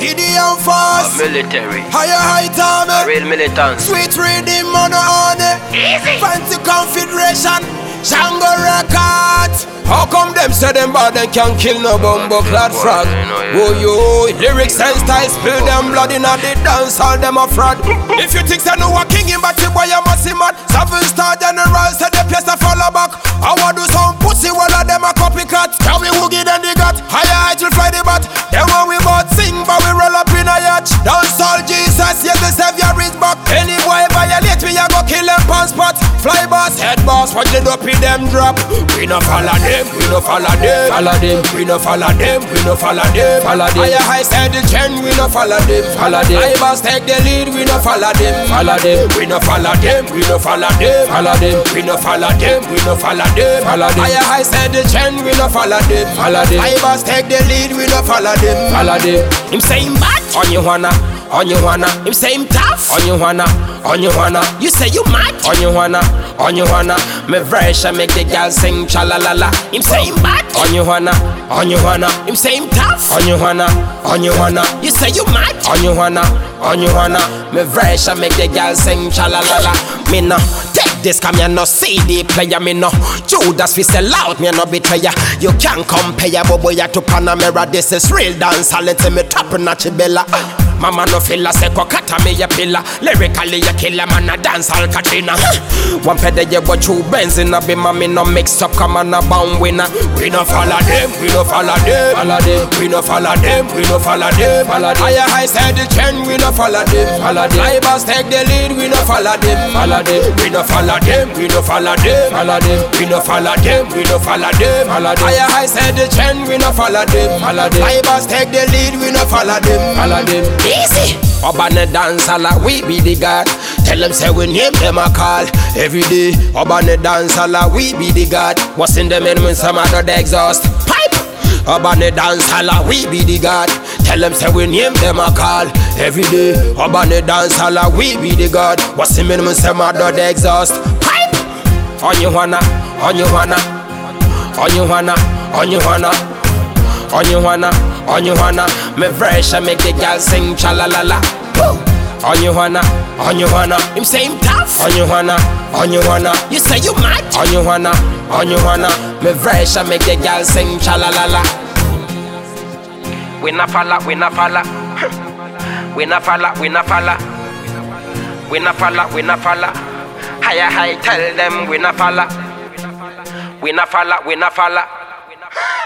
Gideon Force. Military. Higher height army. Real militants. Sweet reading money on it. Easy. Fancy confederation. Django record. How come them say them bad and can't kill no bumbo clad frog? Oh yo, lyrics and style spill them blood in a the dance, all them a fraud. If you think they know a king in but you boy you must see mad. Seven star for head up in them drop. We no follow them, we no follow them. Follow them, we no follow them, we no follow them. Follow them. Higher high side the trend, we no follow them. Follow them. Fly boss take the lead, we no follow them. Follow them, we no follow them, we no follow them. Follow them, we no follow them, we no follow them. Follow them. Higher high side the trend, we no follow them. Follow them. Fly boss take the lead, we no follow them. Follow them. Him say him bad, on you wanna. On you wanna, him say him tough. On you wanna, on you wanna, you say you mad. On you wanna, on you wanna, me fresh and make the girl sing cha la la la. Him say him bad. On you wanna, on you wanna, him say him tough. On you wanna, on you wanna, you say you mad. On you wanna, on you wanna, me fresh and make the girl sing cha la la la. Me take this come you no CD player me no Judas we sell out me no betrayer. You can't compare bobo ya to Panamera. This is real dance. Let me top notch bella. Mama no feel a seko kata me a pillar Lyrically you kill a man a dance all Katrina One pede you but two Benz in a be me no mix up come on a bound winner We no follow them, we no follow them Follow them, we no follow them, we no follow them Follow them Higher high side the trend, we no follow them Follow them Drivers take the lead, we no follow them Follow them We no follow them, we no follow them Follow them We no follow them, we no follow them Follow them Higher high side the trend, we no follow them Follow them Drivers take the lead, we no follow them Follow them Easy. Urban dance la we be the God. Tell them say we name them a call every day. Urban dance la we be the God. What's in them in when some other the exhaust pipe? Urban dance la we be the God. Tell them say we name them a call every day. Urban dance la we be the God. What's in them when some other the exhaust pipe? On you wanna, on you wanna, on you wanna, on you wanna. On you wanna, on you wanna, me fresh and make the girl sing cha la la la. On you wanna, on you wanna, him say him tough. On you wanna, on you wanna, you say you mad. On you wanna, on you wanna, me fresh and make the girl sing cha la la la. We na falla, we na falla, we na falla, we na falla, we na falla, we na falla. Higher high, tell them we na falla, we na falla, we na falla.